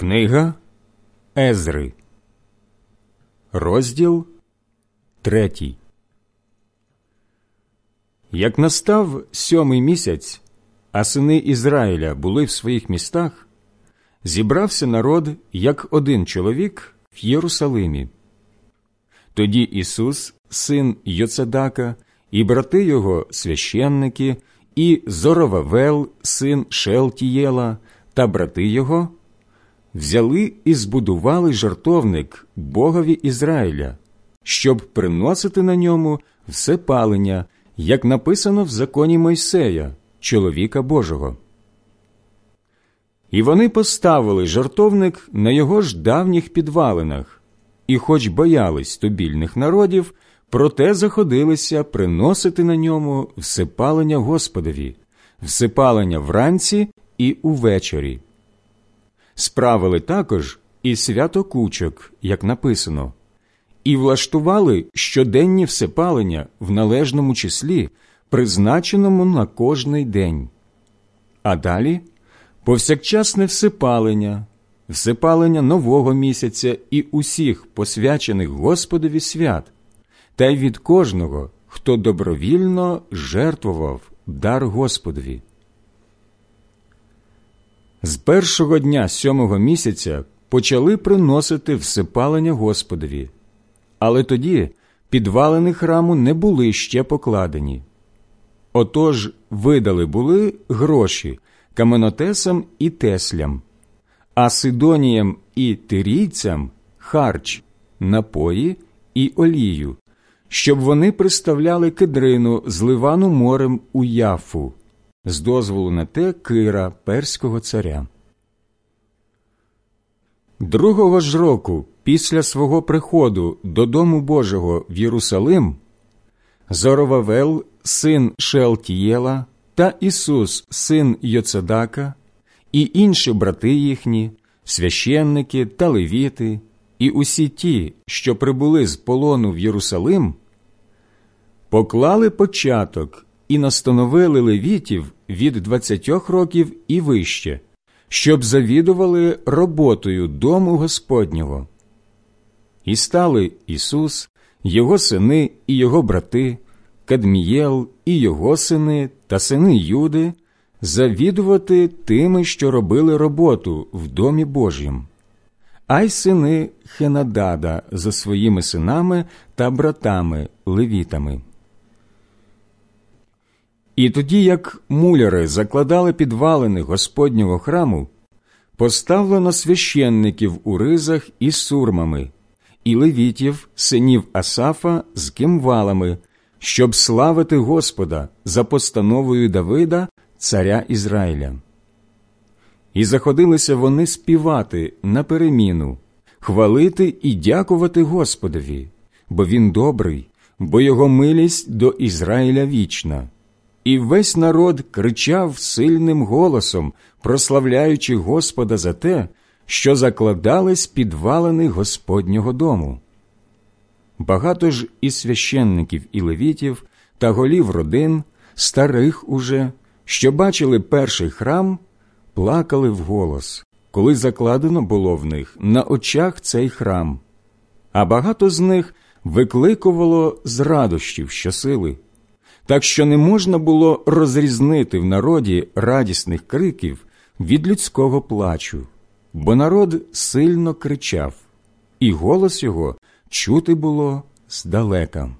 Книга Езри, розділ третій. Як настав сьомий місяць, а сини Ізраїля були в своїх містах, зібрався народ як один чоловік в Єрусалимі. Тоді Ісус, син Йоцедака, і брати його священники, і Зоровавел, син Шелтієла, та брати його взяли і збудували жартовник Богові Ізраїля, щоб приносити на ньому все палення, як написано в законі Мойсея, чоловіка Божого. І вони поставили жартовник на його ж давніх підвалинах, і, хоч боялись тобільних народів, проте заходилися приносити на ньому всепалення Господові, всепалення вранці і увечері. Справили також і свято кучок, як написано, і влаштували щоденні всепалення в належному числі, призначеному на кожний день. А далі повсякчасне всепалення, всепалення нового місяця і усіх посвячених Господові свят, та й від кожного, хто добровільно жертвував дар Господові. З першого дня сьомого місяця почали приносити всепалення Господові, але тоді підвалини храму не були ще покладені. Отож видали були гроші каменотесам і теслям, а сидоніям і тирійцям харч, напої і олію, щоб вони приставляли кедрину з Ливану морем у яфу з дозволу на те Кира перського царя. Другого ж року після свого приходу до Дому Божого в Єрусалим Зоровавел, син Шелтієла та Ісус, син Йоцедака, і інші брати їхні, священники та левіти, і усі ті, що прибули з полону в Єрусалим, поклали початок і настановили левітів від двадцятьох років і вище, щоб завідували роботою дому Господнього. І стали Ісус, його сини і його брати, Кадмієл і його сини та сини Юди, завідувати тими, що робили роботу в домі Божім, а й сини Хенадада за своїми синами та братами левітами. І тоді, як муляри закладали підвалини Господнього храму, поставлено священників у ризах із сурмами, і левітів, синів Асафа з кимвалами, щоб славити Господа за постановою Давида, царя Ізраїля. І заходилися вони співати на переміну, хвалити і дякувати Господові, бо він добрий, бо його милість до Ізраїля вічна. І весь народ кричав сильним голосом, прославляючи Господа за те, що закладались підвалини Господнього дому. Багато ж і священників і левітів та голів родин, старих уже, що бачили перший храм, плакали вголос, коли закладено було в них на очах цей храм, а багато з них викликувало з радощів щосили так що не можна було розрізнити в народі радісних криків від людського плачу, бо народ сильно кричав, і голос його чути було здалека.